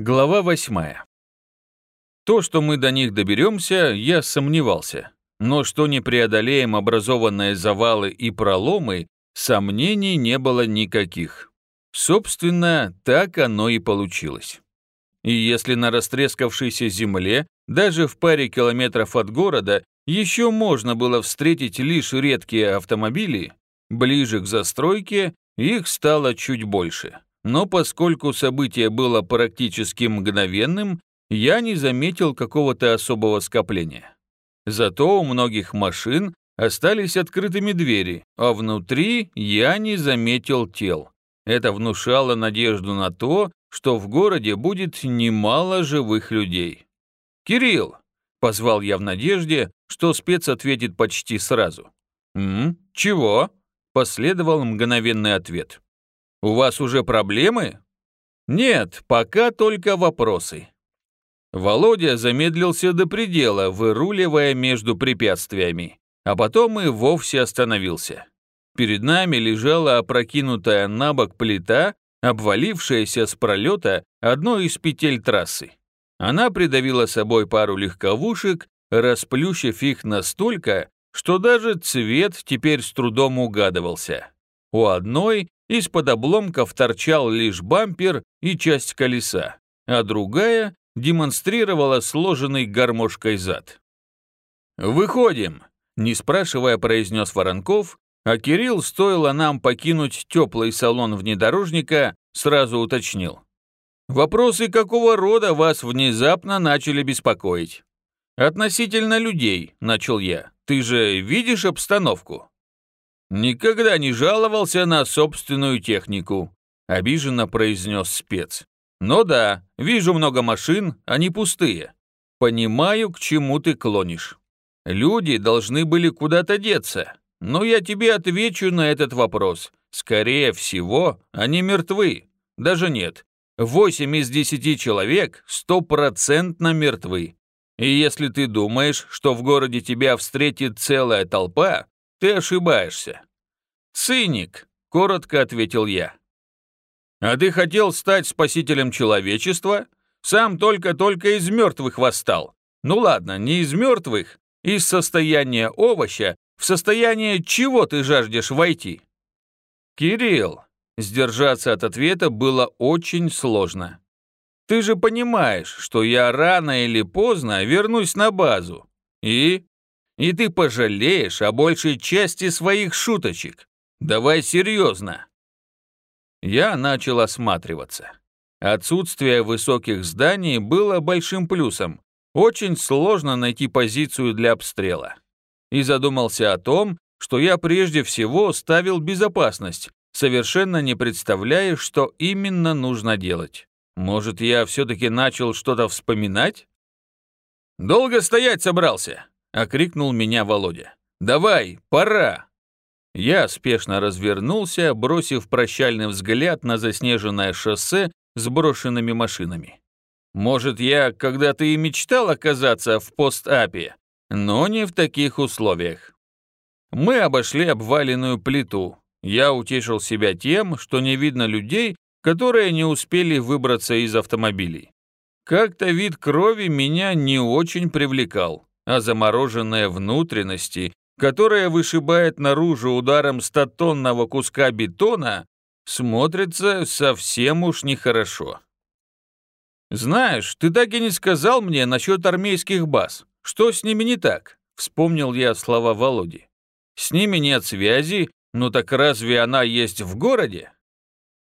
Глава восьмая. То, что мы до них доберемся, я сомневался. Но что не преодолеем образованные завалы и проломы, сомнений не было никаких. Собственно, так оно и получилось. И если на растрескавшейся земле, даже в паре километров от города, еще можно было встретить лишь редкие автомобили, ближе к застройке их стало чуть больше но поскольку событие было практически мгновенным, я не заметил какого-то особого скопления. Зато у многих машин остались открытыми двери, а внутри я не заметил тел. Это внушало надежду на то, что в городе будет немало живых людей. «Кирилл!» — позвал я в надежде, что спец ответит почти сразу. «М? Чего?» — последовал мгновенный ответ. У вас уже проблемы? Нет, пока только вопросы. Володя замедлился до предела, выруливая между препятствиями, а потом и вовсе остановился. Перед нами лежала опрокинутая на бок плита, обвалившаяся с пролета одной из петель трассы. Она придавила собой пару легковушек, расплющив их настолько, что даже цвет теперь с трудом угадывался. У одной из-под обломков торчал лишь бампер и часть колеса, а другая демонстрировала сложенный гармошкой зад. «Выходим», — не спрашивая, произнес Воронков, а Кирилл, стоило нам покинуть теплый салон внедорожника, сразу уточнил. «Вопросы какого рода вас внезапно начали беспокоить?» «Относительно людей», — начал я. «Ты же видишь обстановку?» «Никогда не жаловался на собственную технику», — обиженно произнес спец. «Но да, вижу много машин, они пустые. Понимаю, к чему ты клонишь. Люди должны были куда-то деться, но я тебе отвечу на этот вопрос. Скорее всего, они мертвы. Даже нет. Восемь из десяти человек стопроцентно мертвы. И если ты думаешь, что в городе тебя встретит целая толпа, ты ошибаешься. Циник, коротко ответил я. А ты хотел стать спасителем человечества? Сам только-только из мертвых восстал. Ну ладно, не из мертвых, из состояния овоща в состояние чего ты жаждешь войти? Кирилл, сдержаться от ответа было очень сложно. Ты же понимаешь, что я рано или поздно вернусь на базу. И? И ты пожалеешь о большей части своих шуточек. Давай серьезно. Я начал осматриваться. Отсутствие высоких зданий было большим плюсом. Очень сложно найти позицию для обстрела. И задумался о том, что я прежде всего ставил безопасность, совершенно не представляя, что именно нужно делать. Может, я все-таки начал что-то вспоминать? «Долго стоять собрался?» — окрикнул меня Володя. «Давай, пора!» Я спешно развернулся, бросив прощальный взгляд на заснеженное шоссе с брошенными машинами. Может, я когда-то и мечтал оказаться в постапе, но не в таких условиях. Мы обошли обваленную плиту. Я утешил себя тем, что не видно людей, которые не успели выбраться из автомобилей. Как-то вид крови меня не очень привлекал а замороженные внутренности, которая вышибает наружу ударом стотонного куска бетона, смотрится совсем уж нехорошо. «Знаешь, ты так и не сказал мне насчет армейских баз. Что с ними не так?» Вспомнил я слова Володи. «С ними нет связи, но так разве она есть в городе?»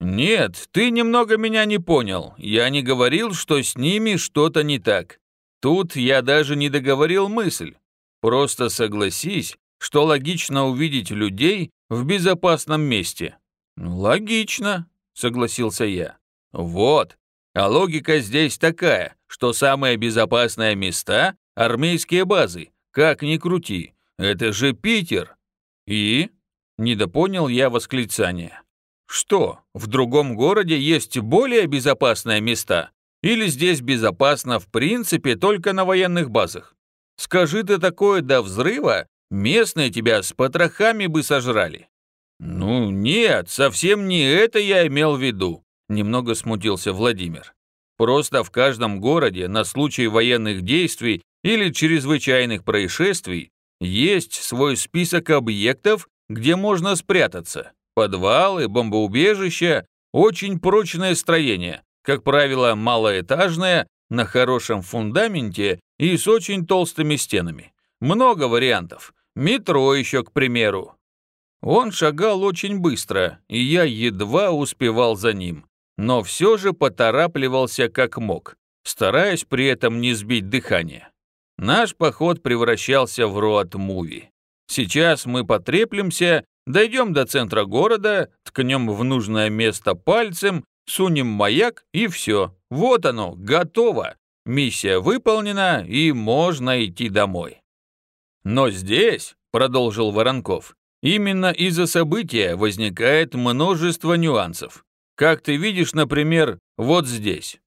«Нет, ты немного меня не понял. Я не говорил, что с ними что-то не так. Тут я даже не договорил мысль. Просто согласись, что логично увидеть людей в безопасном месте. Логично, согласился я. Вот. А логика здесь такая, что самые безопасные места – армейские базы. Как ни крути, это же Питер. И? Недопонял я восклицание. Что, в другом городе есть более безопасные места? Или здесь безопасно в принципе только на военных базах? Скажи ты такое до взрыва, местные тебя с потрохами бы сожрали». «Ну нет, совсем не это я имел в виду», — немного смутился Владимир. Просто в каждом городе на случай военных действий или чрезвычайных происшествий есть свой список объектов, где можно спрятаться. Подвалы, бомбоубежища, очень прочное строение, как правило, малоэтажное, на хорошем фундаменте и с очень толстыми стенами. Много вариантов. Метро еще, к примеру. Он шагал очень быстро, и я едва успевал за ним, но все же поторапливался как мог, стараясь при этом не сбить дыхание. Наш поход превращался в роад-муви. Сейчас мы потреплемся, дойдем до центра города, ткнем в нужное место пальцем, сунем маяк и все. Вот оно, готово. Миссия выполнена и можно идти домой. Но здесь, продолжил Воронков, именно из-за события возникает множество нюансов. Как ты видишь, например, вот здесь.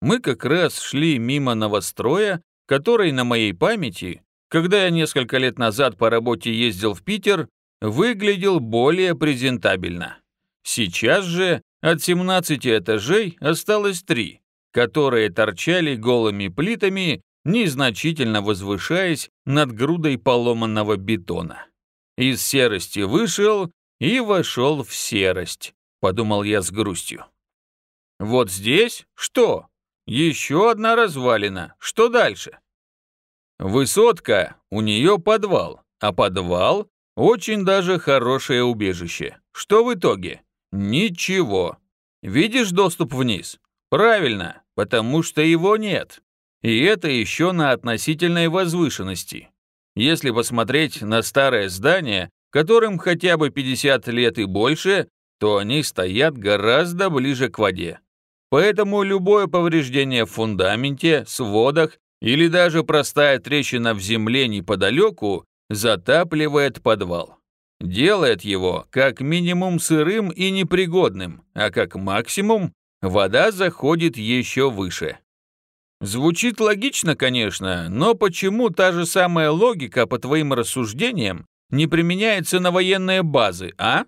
Мы как раз шли мимо новостроя, который на моей памяти, когда я несколько лет назад по работе ездил в Питер, выглядел более презентабельно. Сейчас же от 17 этажей осталось три, которые торчали голыми плитами незначительно возвышаясь над грудой поломанного бетона. Из серости вышел и вошел в серость, подумал я с грустью. Вот здесь что? Еще одна развалина. Что дальше? Высотка, у нее подвал, а подвал очень даже хорошее убежище. Что в итоге? Ничего. Видишь доступ вниз? Правильно, потому что его нет. И это еще на относительной возвышенности. Если посмотреть на старое здание, которым хотя бы 50 лет и больше, то они стоят гораздо ближе к воде. Поэтому любое повреждение в фундаменте, сводах или даже простая трещина в земле неподалеку затапливает подвал. Делает его как минимум сырым и непригодным, а как максимум вода заходит еще выше. Звучит логично, конечно, но почему та же самая логика, по твоим рассуждениям, не применяется на военные базы, а?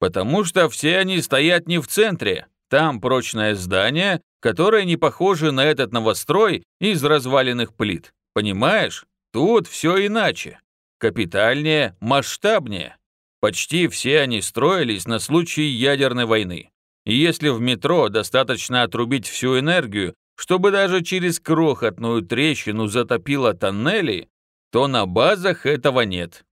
Потому что все они стоят не в центре. Там прочное здание, которое не похоже на этот новострой из разваленных плит. Понимаешь? Тут все иначе. Капитальнее, масштабнее. Почти все они строились на случай ядерной войны. И если в метро достаточно отрубить всю энергию, чтобы даже через крохотную трещину затопило тоннели, то на базах этого нет.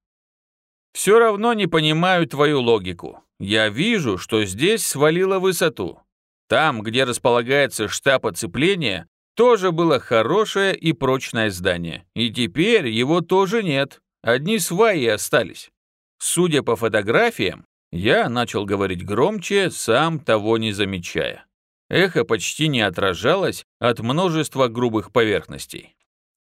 Все равно не понимаю твою логику. Я вижу, что здесь свалило высоту. Там, где располагается штаб оцепления, тоже было хорошее и прочное здание. И теперь его тоже нет. Одни сваи остались. Судя по фотографиям, я начал говорить громче, сам того не замечая. Эхо почти не отражалось от множества грубых поверхностей.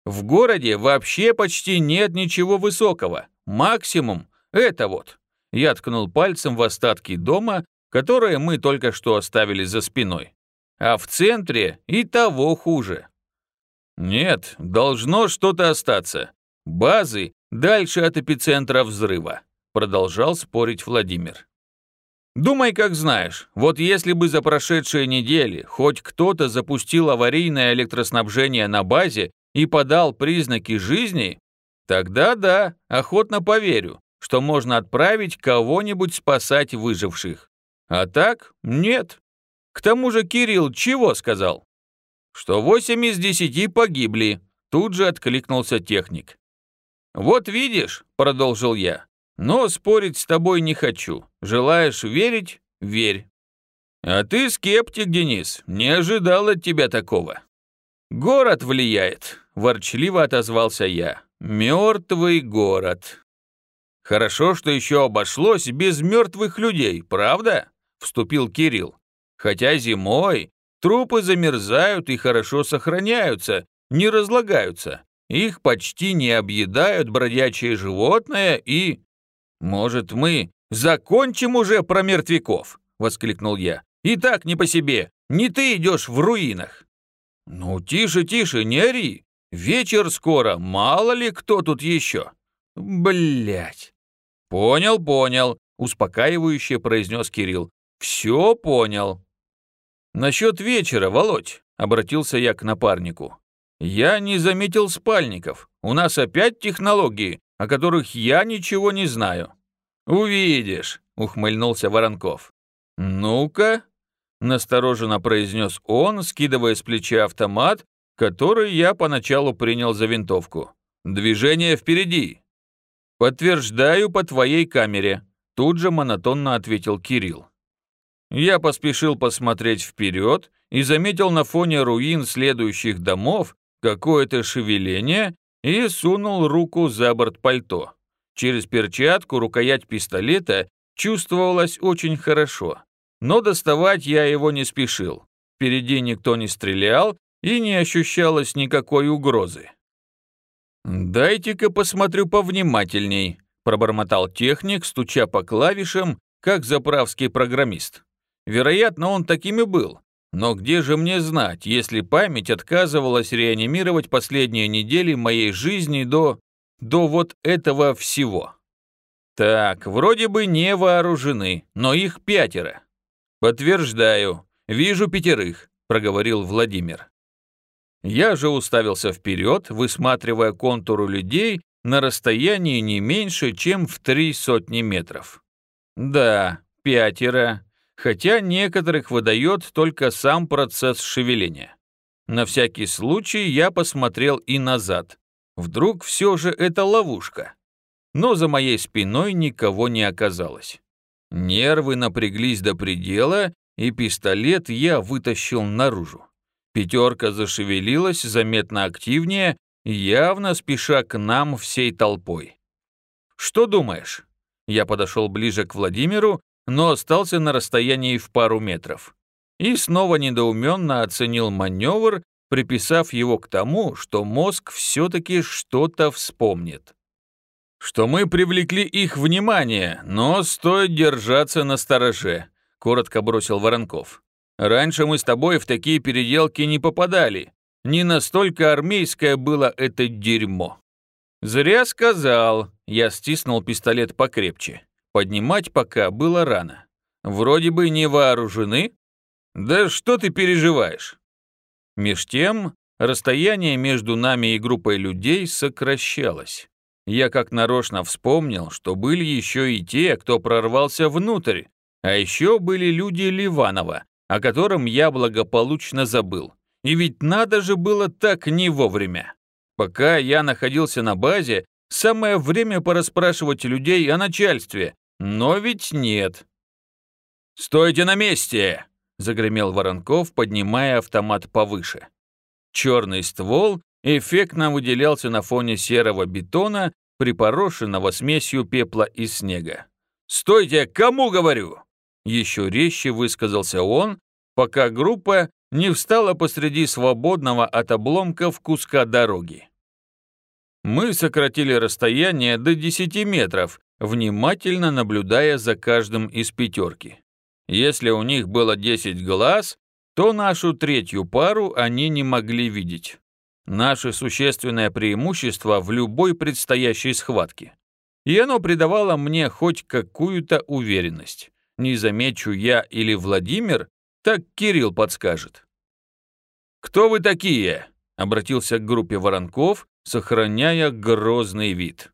В городе вообще почти нет ничего высокого. Максимум — это вот. Я ткнул пальцем в остатки дома, которые мы только что оставили за спиной. А в центре и того хуже. Нет, должно что-то остаться. Базы дальше от эпицентра взрыва, продолжал спорить Владимир. Думай, как знаешь. Вот если бы за прошедшие недели хоть кто-то запустил аварийное электроснабжение на базе и подал признаки жизни, тогда да, охотно поверю, что можно отправить кого-нибудь спасать выживших. А так нет. К тому же Кирилл чего сказал? Что 8 из 10 погибли, тут же откликнулся техник. «Вот видишь», — продолжил я, но спорить с тобой не хочу. Желаешь верить – верь. А ты скептик, Денис, не ожидал от тебя такого. Город влияет, ворчливо отозвался я. Мертвый город. Хорошо, что еще обошлось без мертвых людей, правда? Вступил Кирилл. Хотя зимой трупы замерзают и хорошо сохраняются, не разлагаются. Их почти не объедают бродячие животные и... «Может, мы закончим уже про мертвяков?» — воскликнул я. «И так не по себе, не ты идешь в руинах». «Ну, тише, тише, не ори. Вечер скоро, мало ли кто тут еще». Блять. «Понял, понял», — успокаивающе произнес Кирилл. «Все понял». «Насчет вечера, Володь», — обратился я к напарнику. «Я не заметил спальников. У нас опять технологии, о которых я ничего не знаю». «Увидишь», — ухмыльнулся Воронков. «Ну-ка», — настороженно произнес он, скидывая с плеча автомат, который я поначалу принял за винтовку. «Движение впереди». «Подтверждаю по твоей камере», — тут же монотонно ответил Кирилл. Я поспешил посмотреть вперед и заметил на фоне руин следующих домов какое-то шевеление и сунул руку за борт пальто. Через перчатку рукоять пистолета чувствовалась очень хорошо, но доставать я его не спешил. Впереди никто не стрелял и не ощущалось никакой угрозы. «Дайте-ка посмотрю повнимательней», – пробормотал техник, стуча по клавишам, как заправский программист. Вероятно, он таким и был. Но где же мне знать, если память отказывалась реанимировать последние недели моей жизни до... до вот этого всего? Так, вроде бы не вооружены, но их пятеро. Подтверждаю, вижу пятерых, проговорил Владимир. Я же уставился вперед, высматривая контуру людей на расстоянии не меньше, чем в три сотни метров. Да, пятеро, хотя некоторых выдает только сам процесс шевеления. На всякий случай я посмотрел и назад. Вдруг все же это ловушка. Но за моей спиной никого не оказалось. Нервы напряглись до предела, и пистолет я вытащил наружу. Пятерка зашевелилась заметно активнее, явно спеша к нам всей толпой. «Что думаешь?» Я подошел ближе к Владимиру но остался на расстоянии в пару метров. И снова недоуменно оценил маневр, приписав его к тому, что мозг все-таки что-то вспомнит. «Что мы привлекли их внимание, но стоит держаться на стороже», — коротко бросил Воронков. «Раньше мы с тобой в такие переделки не попадали. Не настолько армейское было это дерьмо». «Зря сказал», — я стиснул пистолет покрепче. Поднимать пока было рано. Вроде бы не вооружены. Да что ты переживаешь? Меж тем, расстояние между нами и группой людей сокращалось. Я как нарочно вспомнил, что были еще и те, кто прорвался внутрь, а еще были люди Ливанова, о котором я благополучно забыл. И ведь надо же было так не вовремя. Пока я находился на базе, самое время порасспрашивать людей о начальстве, но ведь нет. «Стойте на месте!» – загремел Воронков, поднимая автомат повыше. Черный ствол эффектно выделялся на фоне серого бетона, припорошенного смесью пепла и снега. «Стойте, кому говорю?» Еще резче высказался он, пока группа не встала посреди свободного от обломков куска дороги. Мы сократили расстояние до 10 метров внимательно наблюдая за каждым из пятерки. Если у них было 10 глаз, то нашу третью пару они не могли видеть. Наше существенное преимущество в любой предстоящей схватке. И оно придавало мне хоть какую-то уверенность. Не замечу я или Владимир, так Кирилл подскажет. «Кто вы такие?» — обратился к группе воронков, сохраняя грозный вид.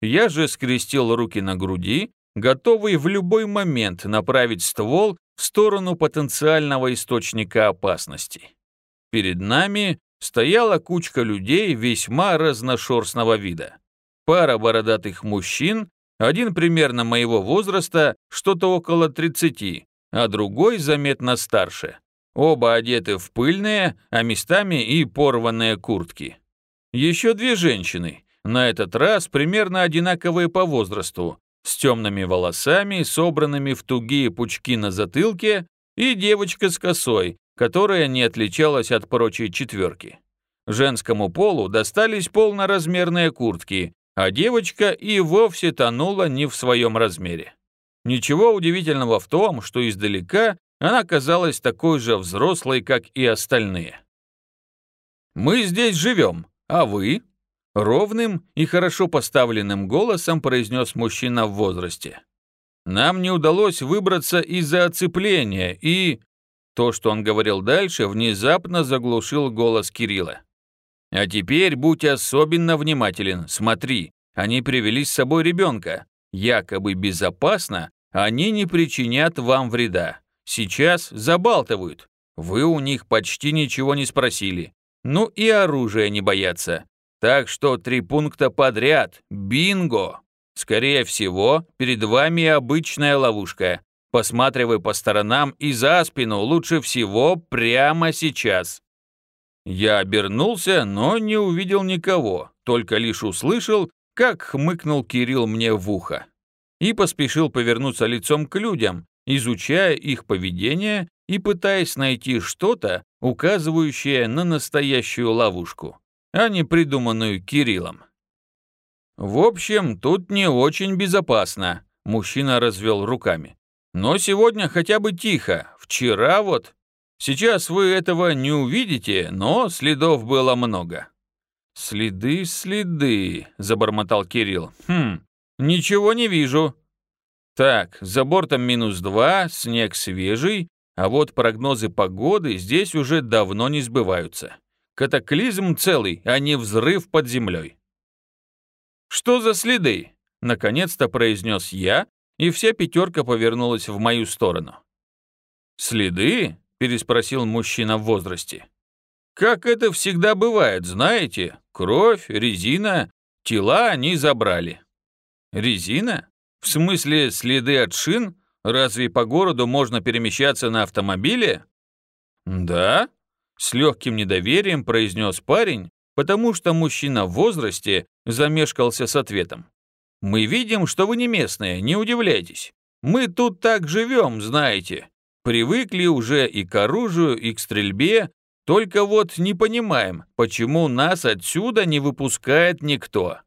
Я же скрестил руки на груди, готовый в любой момент направить ствол в сторону потенциального источника опасности. Перед нами стояла кучка людей весьма разношерстного вида. Пара бородатых мужчин, один примерно моего возраста, что-то около 30, а другой заметно старше. Оба одеты в пыльные, а местами и порванные куртки. Еще две женщины, на этот раз примерно одинаковые по возрасту, с темными волосами, собранными в тугие пучки на затылке, и девочка с косой, которая не отличалась от прочей четверки. Женскому полу достались полноразмерные куртки, а девочка и вовсе тонула не в своем размере. Ничего удивительного в том, что издалека она казалась такой же взрослой, как и остальные. «Мы здесь живем, а вы?» Ровным и хорошо поставленным голосом произнес мужчина в возрасте. «Нам не удалось выбраться из-за оцепления и...» То, что он говорил дальше, внезапно заглушил голос Кирилла. «А теперь будь особенно внимателен, смотри, они привели с собой ребенка. Якобы безопасно, они не причинят вам вреда. Сейчас забалтывают. Вы у них почти ничего не спросили. Ну и оружие не боятся. Так что три пункта подряд. Бинго! Скорее всего, перед вами обычная ловушка. Посматривай по сторонам и за спину лучше всего прямо сейчас. Я обернулся, но не увидел никого, только лишь услышал, как хмыкнул Кирилл мне в ухо. И поспешил повернуться лицом к людям, изучая их поведение и пытаясь найти что-то, указывающее на настоящую ловушку, а не придуманную Кириллом. «В общем, тут не очень безопасно», – мужчина развел руками. «Но сегодня хотя бы тихо. Вчера вот...» «Сейчас вы этого не увидите, но следов было много». «Следы, следы», – забормотал Кирилл. «Хм, ничего не вижу». «Так, за бортом минус два, снег свежий, а вот прогнозы погоды здесь уже давно не сбываются. Катаклизм целый, а не взрыв под землей». «Что за следы?» — наконец-то произнес я, и вся пятерка повернулась в мою сторону. «Следы?» — переспросил мужчина в возрасте. «Как это всегда бывает, знаете? Кровь, резина, тела они забрали». «Резина? В смысле следы от шин? Разве по городу можно перемещаться на автомобиле?» «Да?» — с легким недоверием произнес парень, потому что мужчина в возрасте замешкался с ответом. «Мы видим, что вы не местные, не удивляйтесь. Мы тут так живем, знаете. Привыкли уже и к оружию, и к стрельбе, только вот не понимаем, почему нас отсюда не выпускает никто».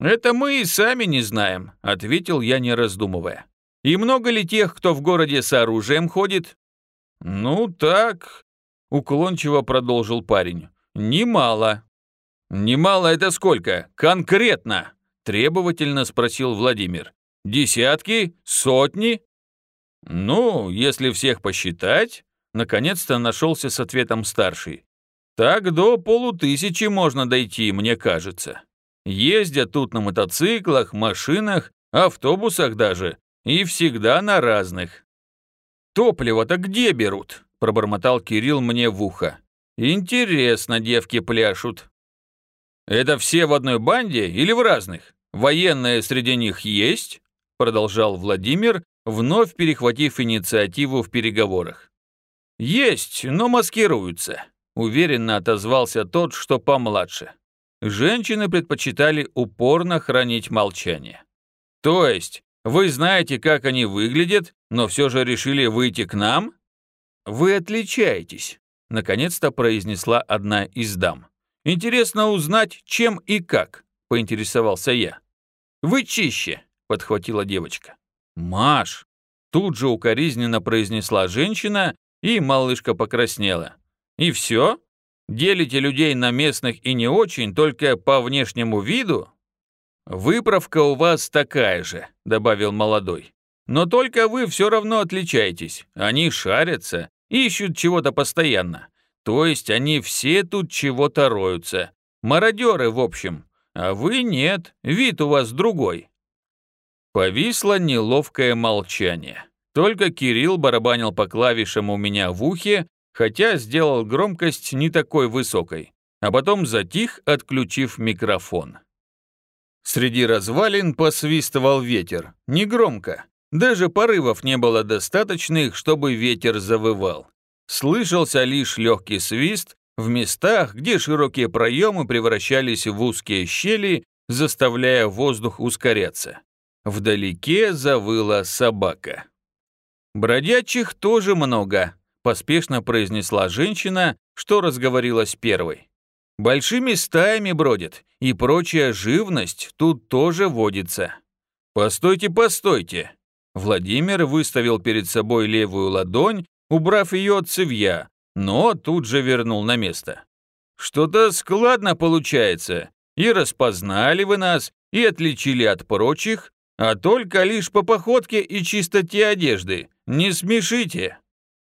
«Это мы и сами не знаем», — ответил я, не раздумывая. «И много ли тех, кто в городе с оружием ходит?» «Ну так», — уклончиво продолжил парень. «Немало». «Немало это сколько? Конкретно?» – требовательно спросил Владимир. «Десятки? Сотни?» «Ну, если всех посчитать...» Наконец-то нашелся с ответом старший. «Так до полутысячи можно дойти, мне кажется. Ездят тут на мотоциклах, машинах, автобусах даже, и всегда на разных». «Топливо-то где берут?» – пробормотал Кирилл мне в ухо. Интересно, девки пляшут. Это все в одной банде или в разных? Военные среди них есть? Продолжал Владимир, вновь перехватив инициативу в переговорах. Есть, но маскируются. Уверенно отозвался тот, что помладше. Женщины предпочитали упорно хранить молчание. То есть, вы знаете, как они выглядят, но все же решили выйти к нам? Вы отличаетесь, Наконец-то произнесла одна из дам. «Интересно узнать, чем и как», — поинтересовался я. «Вы чище», — подхватила девочка. «Маш!» — тут же укоризненно произнесла женщина, и малышка покраснела. «И все? Делите людей на местных и не очень, только по внешнему виду?» «Выправка у вас такая же», — добавил молодой. «Но только вы все равно отличаетесь. Они шарятся, Ищут чего-то постоянно. То есть они все тут чего-то роются. Мародеры, в общем. А вы нет, вид у вас другой. Повисло неловкое молчание. Только Кирилл барабанил по клавишам у меня в ухе, хотя сделал громкость не такой высокой, а потом затих, отключив микрофон. Среди развалин посвистывал ветер, негромко, даже порывов не было достаточных, чтобы ветер завывал. Слышался лишь легкий свист в местах, где широкие проемы превращались в узкие щели, заставляя воздух ускоряться. Вдалеке завыла собака. «Бродячих тоже много», – поспешно произнесла женщина, что разговорилась первой. «Большими стаями бродят, и прочая живность тут тоже водится». «Постойте, постойте», Владимир выставил перед собой левую ладонь, убрав ее от цевья, но тут же вернул на место. «Что-то складно получается. И распознали вы нас, и отличили от прочих, а только лишь по походке и чистоте одежды. Не смешите!»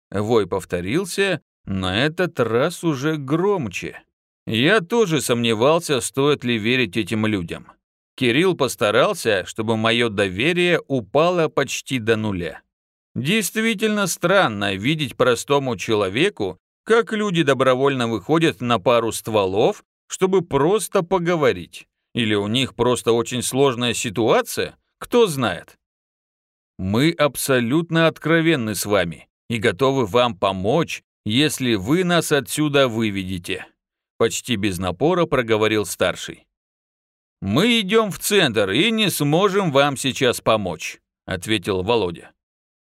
Вой повторился, на этот раз уже громче. Я тоже сомневался, стоит ли верить этим людям. Кирилл постарался, чтобы мое доверие упало почти до нуля. Действительно странно видеть простому человеку, как люди добровольно выходят на пару стволов, чтобы просто поговорить. Или у них просто очень сложная ситуация, кто знает. Мы абсолютно откровенны с вами и готовы вам помочь, если вы нас отсюда выведете. Почти без напора проговорил старший. Мы идем в центр и не сможем вам сейчас помочь, ответил Володя.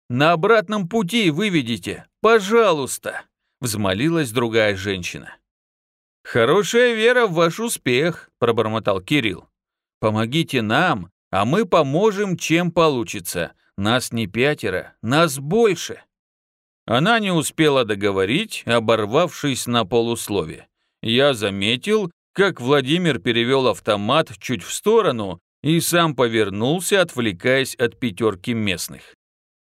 На обратном пути выведите, пожалуйста!» — взмолилась другая женщина. «Хорошая вера в ваш успех», — пробормотал Кирилл. «Помогите нам, а мы поможем, чем получится. Нас не пятеро, нас больше». Она не успела договорить, оборвавшись на полуслове. Я заметил, как Владимир перевел автомат чуть в сторону и сам повернулся, отвлекаясь от пятерки местных.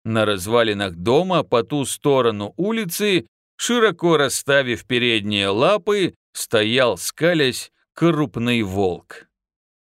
На развалинах дома по ту сторону улицы, широко расставив передние лапы, стоял, скалясь, крупный волк.